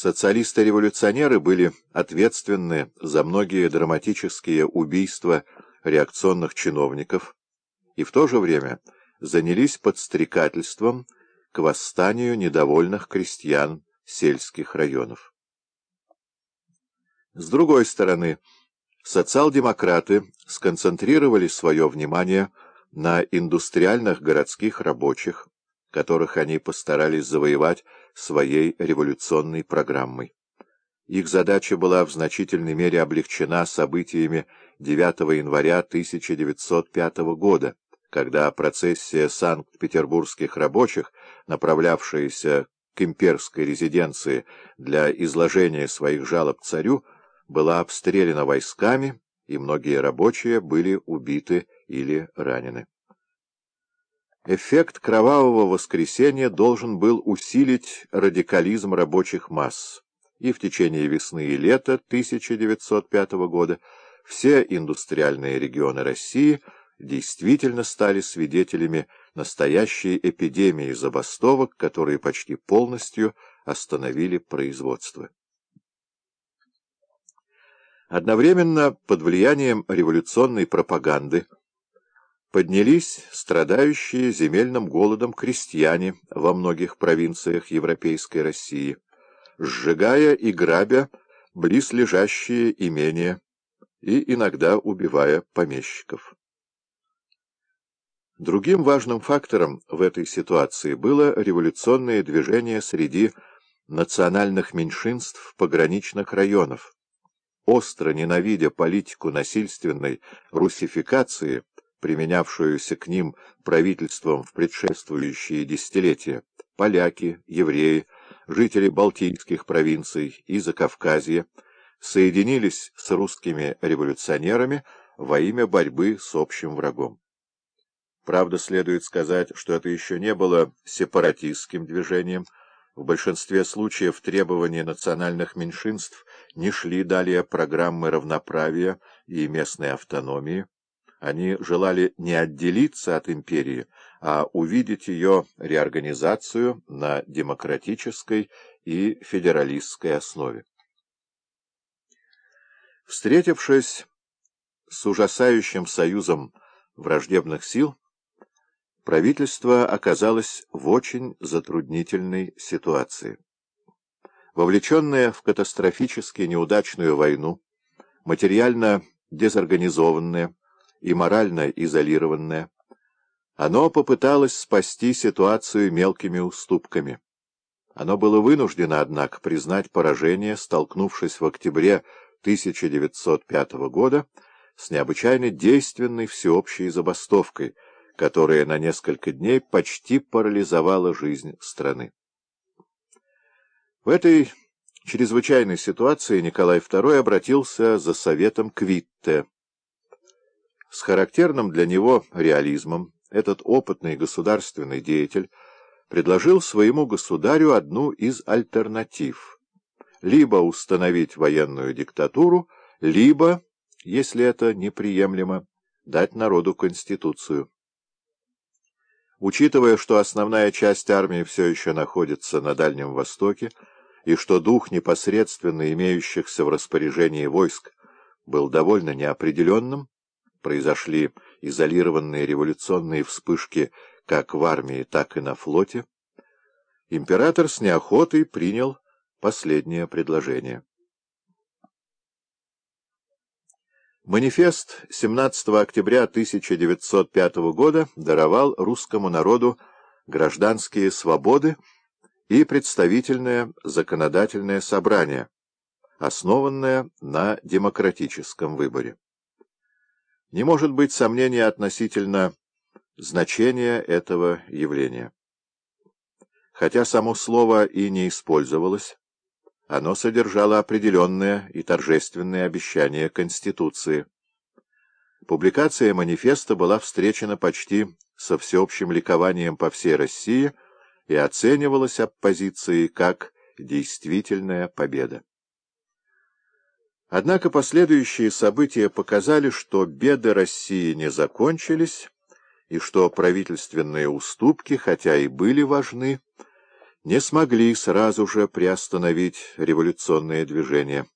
Социалисты-революционеры были ответственны за многие драматические убийства реакционных чиновников и в то же время занялись подстрекательством к восстанию недовольных крестьян сельских районов. С другой стороны, социал-демократы сконцентрировали свое внимание на индустриальных городских рабочих, которых они постарались завоевать своей революционной программой. Их задача была в значительной мере облегчена событиями 9 января 1905 года, когда процессия санкт-петербургских рабочих, направлявшаяся к имперской резиденции для изложения своих жалоб царю, была обстреляна войсками, и многие рабочие были убиты или ранены. Эффект кровавого воскресенья должен был усилить радикализм рабочих масс, и в течение весны и лета 1905 года все индустриальные регионы России действительно стали свидетелями настоящей эпидемии забастовок, которые почти полностью остановили производство. Одновременно под влиянием революционной пропаганды поднялись страдающие земельным голодом крестьяне во многих провинциях Европейской России, сжигая и грабя близлежащие имения и иногда убивая помещиков. Другим важным фактором в этой ситуации было революционное движение среди национальных меньшинств пограничных районов. Остро ненавидя политику насильственной русификации, применявшуюся к ним правительством в предшествующие десятилетия, поляки, евреи, жители Балтийских провинций и Закавказья соединились с русскими революционерами во имя борьбы с общим врагом. Правда, следует сказать, что это еще не было сепаратистским движением. В большинстве случаев требования национальных меньшинств не шли далее программы равноправия и местной автономии. Они желали не отделиться от империи, а увидеть ее реорганизацию на демократической и федералистской основе. Встретившись с ужасающим союзом враждебных сил, правительство оказалось в очень затруднительной ситуации. Вовлеченное в катастрофически неудачную войну, материально дезорганизованное и морально изолированное, оно попыталось спасти ситуацию мелкими уступками. Оно было вынуждено, однако, признать поражение, столкнувшись в октябре 1905 года с необычайно действенной всеобщей забастовкой, которая на несколько дней почти парализовала жизнь страны. В этой чрезвычайной ситуации Николай II обратился за советом к Витте. С характерным для него реализмом этот опытный государственный деятель предложил своему государю одну из альтернатив — либо установить военную диктатуру, либо, если это неприемлемо, дать народу конституцию. Учитывая, что основная часть армии все еще находится на Дальнем Востоке, и что дух непосредственно имеющихся в распоряжении войск был довольно неопределенным, произошли изолированные революционные вспышки как в армии, так и на флоте, император с неохотой принял Последнее предложение. Манифест 17 октября 1905 года даровал русскому народу гражданские свободы и представительное законодательное собрание, основанное на демократическом выборе. Не может быть сомнения относительно значения этого явления. Хотя само слово и не использовалось, оно содержало определенное и торжественное обещание Конституции. Публикация манифеста была встречена почти со всеобщим ликованием по всей России и оценивалась оппозицией как действительная победа. Однако последующие события показали, что беды России не закончились, и что правительственные уступки, хотя и были важны, не смогли сразу же приостановить революционное движение.